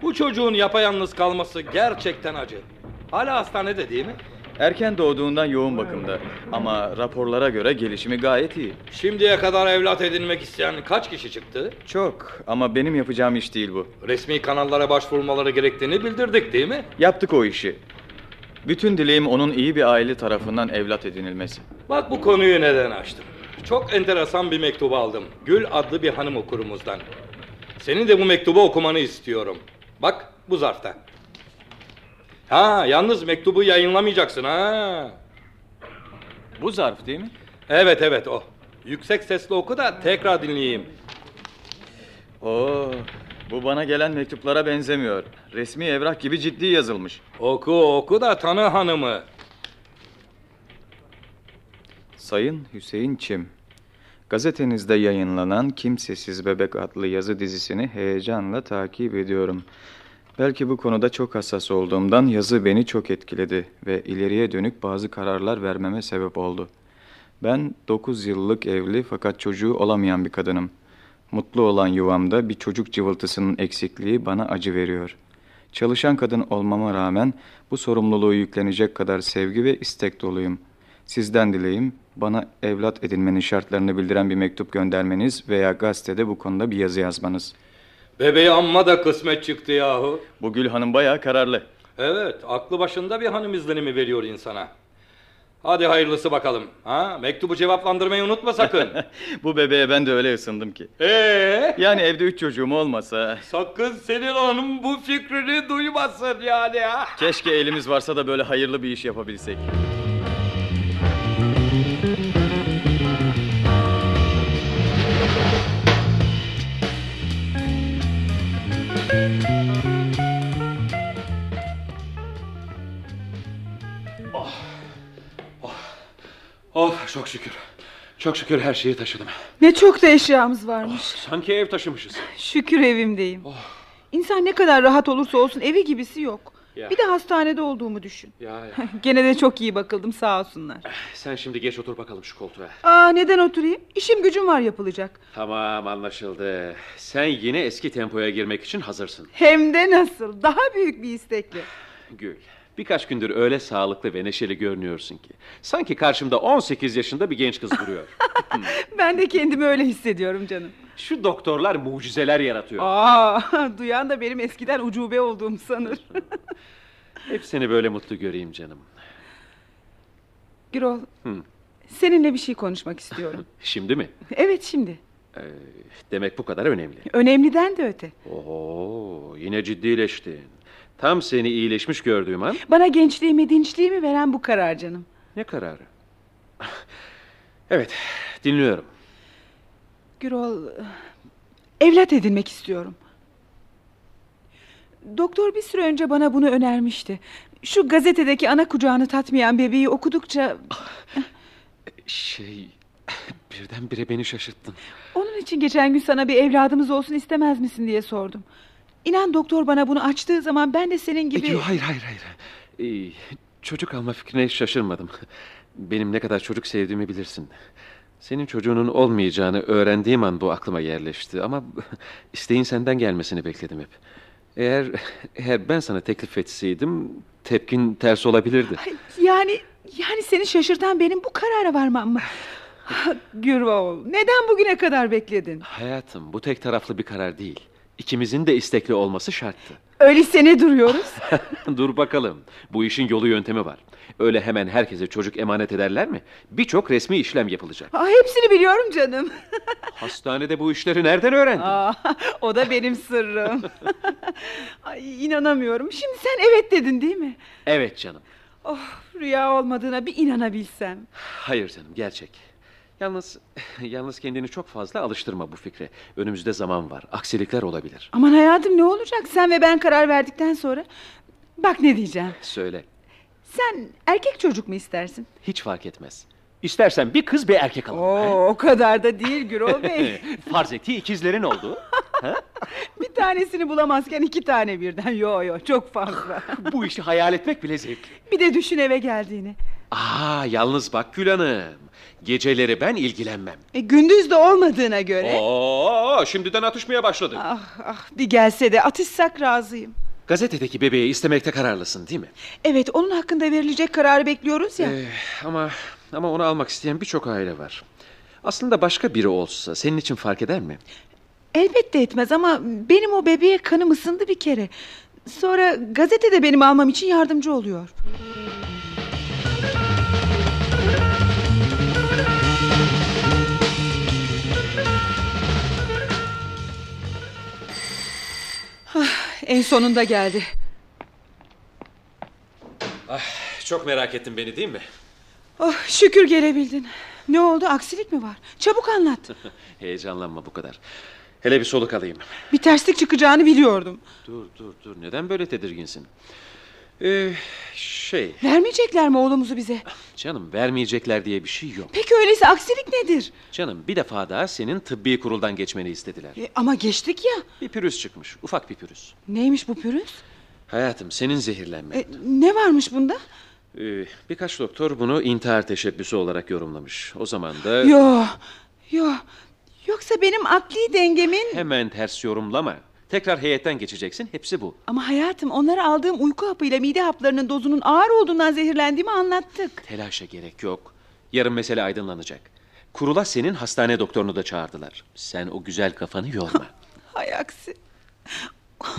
N: Bu çocuğun yapayalnız kalması gerçekten acı. Hala hastanede değil mi?
M: Erken doğduğundan yoğun bakımda. Ama raporlara göre gelişimi gayet iyi.
N: Şimdiye kadar evlat edinmek isteyen kaç kişi çıktı?
M: Çok ama benim yapacağım iş değil bu.
N: Resmi kanallara başvurmaları gerektiğini bildirdik değil mi?
M: Yaptık o işi. Bütün dileğim onun iyi bir aile tarafından evlat edinilmesi.
N: Bak bu konuyu neden açtım. Çok enteresan bir mektubu aldım. Gül adlı bir hanım okurumuzdan. Senin de bu mektubu okumanı istiyorum. Bak bu zarfta. Ha yalnız mektubu yayınlamayacaksın ha.
M: Bu zarf değil mi?
N: Evet evet o. Yüksek sesle oku da tekrar dinleyeyim.
M: Oo, bu bana gelen mektuplara benzemiyor. Resmi evrak gibi ciddi yazılmış.
N: Oku oku da tanı hanımı.
M: Sayın Hüseyin Çim, gazetenizde yayınlanan Kimsesiz Bebek adlı yazı dizisini heyecanla takip ediyorum. Belki bu konuda çok hassas olduğumdan yazı beni çok etkiledi ve ileriye dönük bazı kararlar vermeme sebep oldu. Ben 9 yıllık evli fakat çocuğu olamayan bir kadınım. Mutlu olan yuvamda bir çocuk cıvıltısının eksikliği bana acı veriyor. Çalışan kadın olmama rağmen bu sorumluluğu yüklenecek kadar sevgi ve istek doluyum. Sizden dileğim bana evlat edinmenin şartlarını bildiren bir mektup göndermeniz veya gazetede bu konuda bir yazı yazmanız.
N: Bebeği amma da kısmet çıktı yahu.
M: Bu Gül Hanım bayağı kararlı.
N: Evet aklı başında bir hanım izlenimi veriyor insana. Hadi hayırlısı bakalım. Ha, mektubu cevaplandırmayı unutma sakın.
M: bu bebeğe ben de öyle ısındım ki.
N: Ee?
M: Yani evde üç çocuğum olmasa...
N: Sakın senin hanım bu fikrini duymasın yani ha.
M: Keşke elimiz varsa da böyle hayırlı bir iş yapabilsek.
F: Çok şükür. Çok şükür her şeyi taşıdım.
E: Ne çok da eşyamız varmış.
F: Sanki ev taşımışız.
E: Şükür evimdeyim. İnsan ne kadar rahat olursa olsun evi gibisi yok.
F: Ya.
E: Bir de hastanede olduğumu düşün.
F: Ya, ya.
E: Gene de çok iyi bakıldım sağ olsunlar.
F: Sen şimdi geç otur bakalım şu koltuğa.
E: Aa neden oturayım? İşim gücüm var yapılacak.
F: Tamam anlaşıldı. Sen yine eski tempoya girmek için hazırsın.
E: Hem de nasıl? Daha büyük bir istekle.
F: Gül. Birkaç gündür öyle sağlıklı ve neşeli görünüyorsun ki. Sanki karşımda 18 yaşında bir genç kız duruyor.
E: Ben de kendimi öyle hissediyorum canım.
F: Şu doktorlar mucizeler yaratıyor.
E: Aa, duyan da benim eskiden ucube olduğumu sanır.
F: Hep seni böyle mutlu göreyim canım.
E: Gürol,
F: Hı.
E: seninle bir şey konuşmak istiyorum.
F: Şimdi mi?
E: Evet şimdi.
F: Ee, demek bu kadar önemli.
E: Önemliden de öte.
F: Oo, yine ciddileştin. Tam seni iyileşmiş gördüğüm an.
E: Bana gençliğimi, dinçliğimi veren bu karar canım.
F: Ne kararı? Evet, dinliyorum.
E: Gürol, evlat edinmek istiyorum. Doktor bir süre önce bana bunu önermişti. Şu gazetedeki ana kucağını tatmayan bebeği okudukça...
F: Şey, birdenbire beni şaşırttın.
E: Onun için geçen gün sana bir evladımız olsun istemez misin diye sordum. İnan doktor bana bunu açtığı zaman ben de senin gibi...
F: Yok, hayır, hayır, hayır. Ee, çocuk alma fikrine hiç şaşırmadım. Benim ne kadar çocuk sevdiğimi bilirsin. Senin çocuğunun olmayacağını öğrendiğim an bu aklıma yerleşti. Ama isteğin senden gelmesini bekledim hep. Eğer eğer ben sana teklif etseydim tepkin ters olabilirdi.
E: Yani yani seni şaşırtan benim bu karara varmam mı? Gürol, neden bugüne kadar bekledin?
F: Hayatım bu tek taraflı bir karar değil. İkimizin de istekli olması şarttı.
E: Öyleyse ne duruyoruz?
F: Dur bakalım. Bu işin yolu yöntemi var. Öyle hemen herkese çocuk emanet ederler mi? Birçok resmi işlem yapılacak.
E: Aa, hepsini biliyorum canım.
F: Hastanede bu işleri nereden öğrendin?
E: Aa, o da benim sırrım. Ay, inanamıyorum. Şimdi sen evet dedin değil mi?
F: Evet canım.
E: Oh, rüya olmadığına bir inanabilsem.
F: Hayır canım gerçek. Yalnız yalnız kendini çok fazla alıştırma bu fikre. Önümüzde zaman var. Aksilikler olabilir.
E: Aman hayatım ne olacak sen ve ben karar verdikten sonra? Bak ne diyeceğim.
F: Söyle.
E: Sen erkek çocuk mu istersin?
F: Hiç fark etmez. İstersen bir kız bir erkek alalım.
E: Oo, o kadar da değil Gürol Bey.
F: Farz et ki ikizlerin oldu.
E: bir tanesini bulamazken iki tane birden. Yo yo çok fazla.
F: Bu işi hayal etmek bile zevkli.
E: Bir de düşün eve geldiğini.
F: Aa yalnız bak Gül Hanım. Geceleri ben ilgilenmem.
E: E, gündüz de olmadığına göre.
F: Oo, şimdiden atışmaya başladık.
E: Ah ah bir gelse de atışsak razıyım.
F: Gazetedeki bebeği istemekte kararlısın değil mi?
E: Evet onun hakkında verilecek kararı bekliyoruz ya.
F: Ee, ama ama onu almak isteyen birçok aile var. Aslında başka biri olsa senin için fark eder mi?
E: Elbette etmez ama benim o bebeğe kanım ısındı bir kere. Sonra gazetede benim almam için yardımcı oluyor. En sonunda geldi.
F: Ah, çok merak ettin beni değil mi?
E: Oh, şükür gelebildin. Ne oldu aksilik mi var? Çabuk anlat.
F: Heyecanlanma bu kadar. Hele bir soluk alayım.
E: Bir terslik çıkacağını biliyordum.
F: Dur dur dur neden böyle tedirginsin? Ee, şey
E: Vermeyecekler mi oğlumuzu bize?
F: canım vermeyecekler diye bir şey yok.
E: Peki öyleyse aksilik nedir?
F: Canım bir defa daha senin tıbbi kuruldan geçmeni istediler.
E: E, ama geçtik ya.
F: Bir pürüz çıkmış ufak bir pürüz.
E: Neymiş bu pürüz?
F: Hayatım senin zehirlenmen.
E: E, ne varmış bunda?
F: Ee, birkaç doktor bunu intihar teşebbüsü olarak yorumlamış. O zaman da...
E: Yo, yo. Yoksa benim akli dengemin...
F: Hemen ters yorumlama. Tekrar heyetten geçeceksin. Hepsi bu.
E: Ama hayatım onları aldığım uyku hapıyla mide haplarının dozunun ağır olduğundan zehirlendiğimi anlattık.
F: Telaşa gerek yok. Yarın mesele aydınlanacak. Kurula senin hastane doktorunu da çağırdılar. Sen o güzel kafanı yorma.
E: Hay aksi.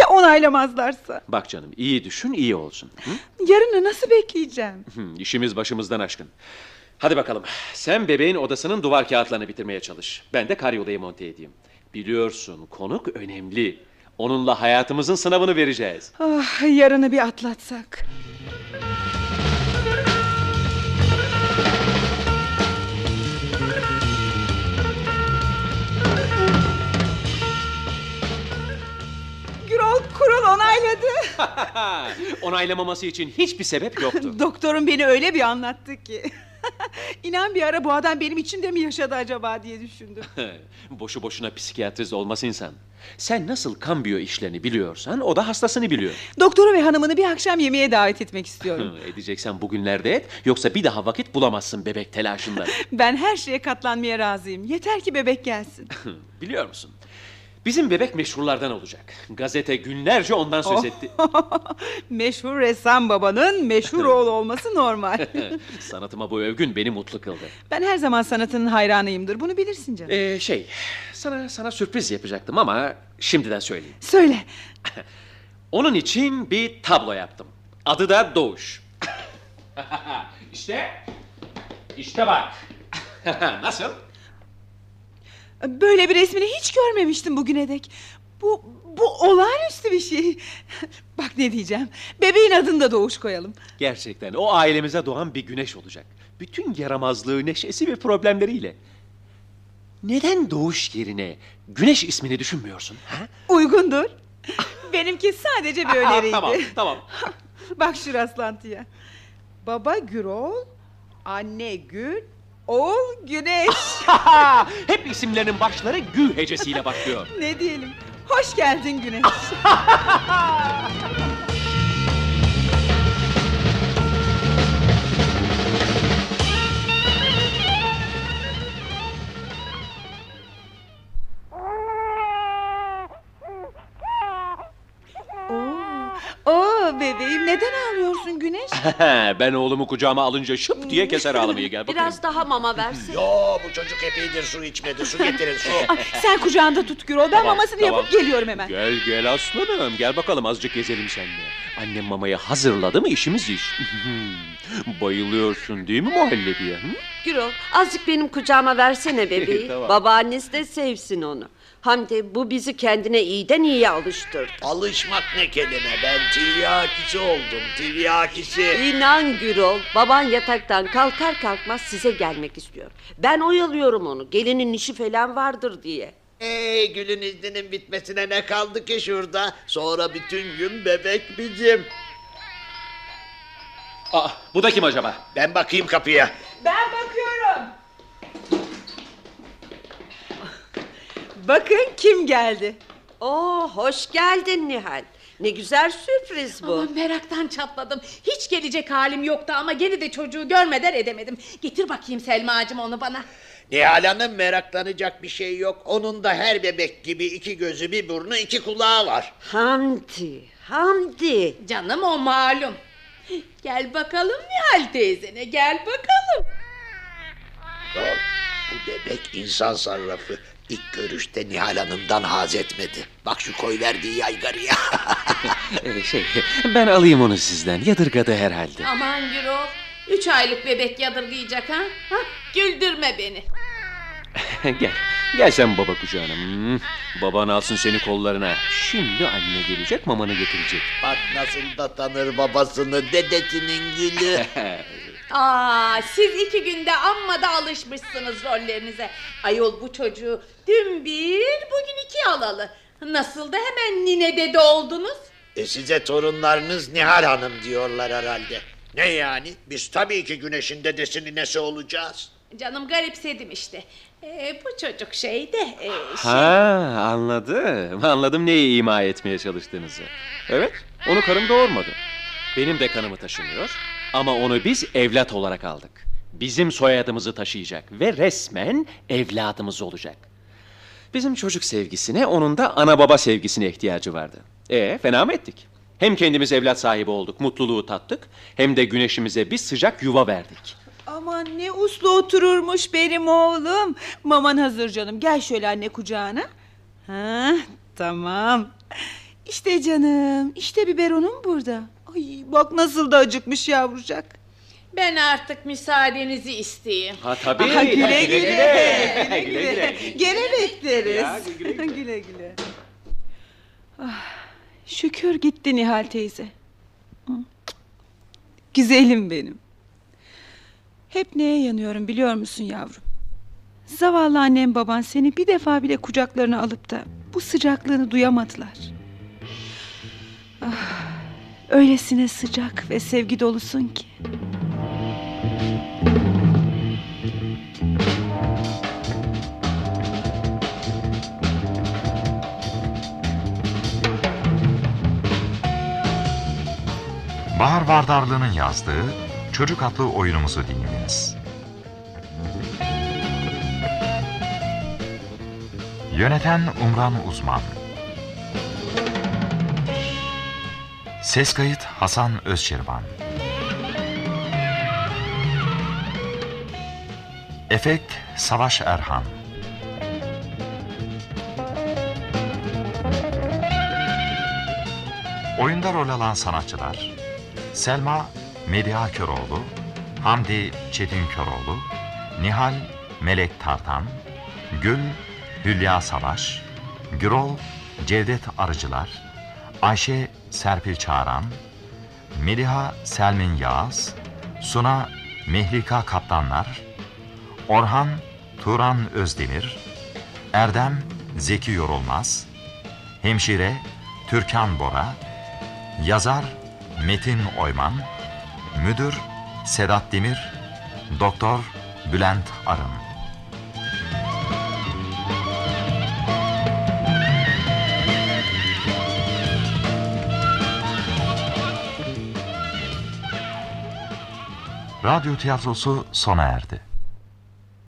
E: ya onaylamazlarsa?
F: Bak canım iyi düşün iyi olsun. Hı?
E: Yarını nasıl bekleyeceğim?
F: İşimiz başımızdan aşkın. Hadi bakalım. Sen bebeğin odasının duvar kağıtlarını bitirmeye çalış. Ben de karyodayı monte edeyim. Biliyorsun konuk önemli. Onunla hayatımızın sınavını vereceğiz.
E: Ah, yarını bir atlatsak. Gürol kurul onayladı.
F: Onaylamaması için hiçbir sebep yoktu.
E: Doktorun beni öyle bir anlattı ki. İnan bir ara bu adam benim içimde mi yaşadı acaba diye düşündüm.
F: Boşu boşuna psikiyatrist olmaz insan. Sen nasıl kambiyo işlerini biliyorsan o da hastasını biliyor.
E: Doktoru ve hanımını bir akşam yemeğe davet etmek istiyorum.
F: Edeceksen bugünlerde et yoksa bir daha vakit bulamazsın bebek telaşından.
E: ben her şeye katlanmaya razıyım. Yeter ki bebek gelsin.
F: Biliyor musun? Bizim bebek meşhurlardan olacak. Gazete günlerce ondan söz
E: Oh.
F: etti.
E: Meşhur ressam babanın meşhur oğlu olması normal.
F: Sanatıma bu övgün beni mutlu kıldı.
E: ben her zaman sanatının hayranıyımdır. Bunu bilirsin canım.
F: Ee, şey, sana sana sürpriz yapacaktım ama şimdiden söyleyeyim.
E: Söyle.
F: Onun için bir tablo yaptım. Adı da Doğuş. işte, işte bak. Nasıl?
E: Böyle bir resmini hiç görmemiştim bugüne dek. Bu, bu olağanüstü bir şey. Bak ne diyeceğim. Bebeğin adını da Doğuş koyalım.
F: Gerçekten o ailemize doğan bir güneş olacak. Bütün yaramazlığı, neşesi ve problemleriyle. Neden Doğuş yerine Güneş ismini düşünmüyorsun? Ha?
E: Uygundur. Benimki sadece bir öneriydi.
F: tamam, tamam.
E: Bak şu rastlantıya. Baba Gürol, anne Gül, oğul Güneş.
F: Hep isimlerinin başları Gü hecesiyle başlıyor.
E: ne diyelim? Hoş geldin Güneş. neden ağlıyorsun Güneş?
F: ben oğlumu kucağıma alınca şıp diye keser ağlamayı gel bakayım.
C: Biraz daha mama versene.
B: Yo bu çocuk epeydir su içmedi. Su getirin su.
E: Ay, sen kucağında tut Gürol. Ben
F: Tamam,
E: mamasını
F: tamam.
E: yapıp geliyorum hemen.
F: Gel gel aslanım gel bakalım azıcık gezelim seninle. Annem mamayı hazırladı mı işimiz iş. Bayılıyorsun değil mi muhallebiye? Hı?
C: Gürol azıcık benim kucağıma versene bebeği.
F: Tamam.
C: Babaannesi de sevsin onu. Hamdi bu bizi kendine iyiden iyiye alıştırdı.
B: Alışmak ne kelime. Ben tiryakisi oldum. Tiryakisi.
C: İnan Gürol baban yataktan kalkar kalkmaz size gelmek istiyor. Ben oyalıyorum onu gelinin işi falan vardır diye.
B: Ey gülün izninin bitmesine ne kaldı ki şurada? Sonra bütün gün bebek bizim.
F: Aa, bu da kim acaba?
B: Ben bakayım kapıya.
E: Ben bakıyorum. Bakın kim geldi.
C: Oo hoş geldin Nihal. Ne güzel sürpriz bu.
D: Aman meraktan çatladım. Hiç gelecek halim yoktu ama gene de çocuğu görmeden edemedim. Getir bakayım Selma'cığım onu bana.
B: Nihal Hanım meraklanacak bir şey yok. Onun da her bebek gibi iki gözü, bir burnu, iki kulağı var.
C: Hamdi, Hamdi.
D: Canım o malum. Gel bakalım Nihal teyzene gel bakalım.
B: Yok, bu bebek insan sarrafı. İlk görüşte Nihal Hanım'dan haz etmedi. Bak şu koy verdiği yaygarıya.
F: Ee, şey, ben alayım onu sizden. Yadırgadı herhalde.
D: Aman Gürol. Üç aylık bebek yadırgayacak ha? ha? Güldürme beni.
F: gel, gel sen baba kucağına. Hmm, baban alsın seni kollarına. Şimdi anne gelecek mamanı getirecek.
B: Bak nasıl da tanır babasını, dedesinin gülü.
D: Aa, siz iki günde amma da alışmışsınız rollerinize. Ayol bu çocuğu dün bir bugün iki alalı. Nasıl da hemen nine dede oldunuz?
B: E size torunlarınız Nihal Hanım diyorlar herhalde. Ne yani? Biz tabii ki güneşin dedesinin nesi olacağız.
D: Canım garipsedim işte. Ee, bu çocuk şey de e, şey...
F: Ha, anladım. Anladım neyi ima etmeye çalıştığınızı. Evet, onu karım doğurmadı. Benim de kanımı taşımıyor. Ama onu biz evlat olarak aldık. Bizim soyadımızı taşıyacak ve resmen evladımız olacak. Bizim çocuk sevgisine onun da ana baba sevgisine ihtiyacı vardı. E fena mı ettik? Hem kendimiz evlat sahibi olduk, mutluluğu tattık, hem de güneşimize bir sıcak yuva verdik.
E: Aman ne uslu otururmuş benim oğlum. Maman hazır canım. Gel şöyle anne kucağına. Ha, tamam. İşte canım. işte biberonum burada. Ay bak nasıl da acıkmış yavrucak.
D: Ben artık müsaadenizi isteyeyim.
F: Ha tabii.
E: Aha, güle güle.
F: Güle
E: Güle
F: güle.
E: güle. Gene bekleriz.
F: Ya, güle güle.
E: güle güle. Ah, şükür gitti Nihal teyze. Güzelim benim. Hep neye yanıyorum biliyor musun yavrum? Zavallı annem baban seni bir defa bile kucaklarına alıp da bu sıcaklığını duyamadılar. Ah, Öylesine sıcak ve sevgi dolusun ki.
A: Bahar Vardarlı'nın yazdığı Çocuk adlı oyunumuzu dinlediniz. Yöneten Umran Uzman Ses kayıt Hasan Özçirvan Efekt Savaş Erhan. Oyunda rol alan sanatçılar Selma Mediha Köroğlu Hamdi Çetin Köroğlu Nihal Melek Tartan Gül Hülya Savaş Gürol Cevdet Arıcılar Ayşe Serpil Çağran Mediha Selmin Yağız Suna Mehlika Kaptanlar Orhan Turan Özdemir Erdem Zeki Yorulmaz Hemşire Türkan Bora Yazar Metin Oyman Müdür Sedat Demir Doktor Bülent Arın Radyo tiyatrosu sona erdi.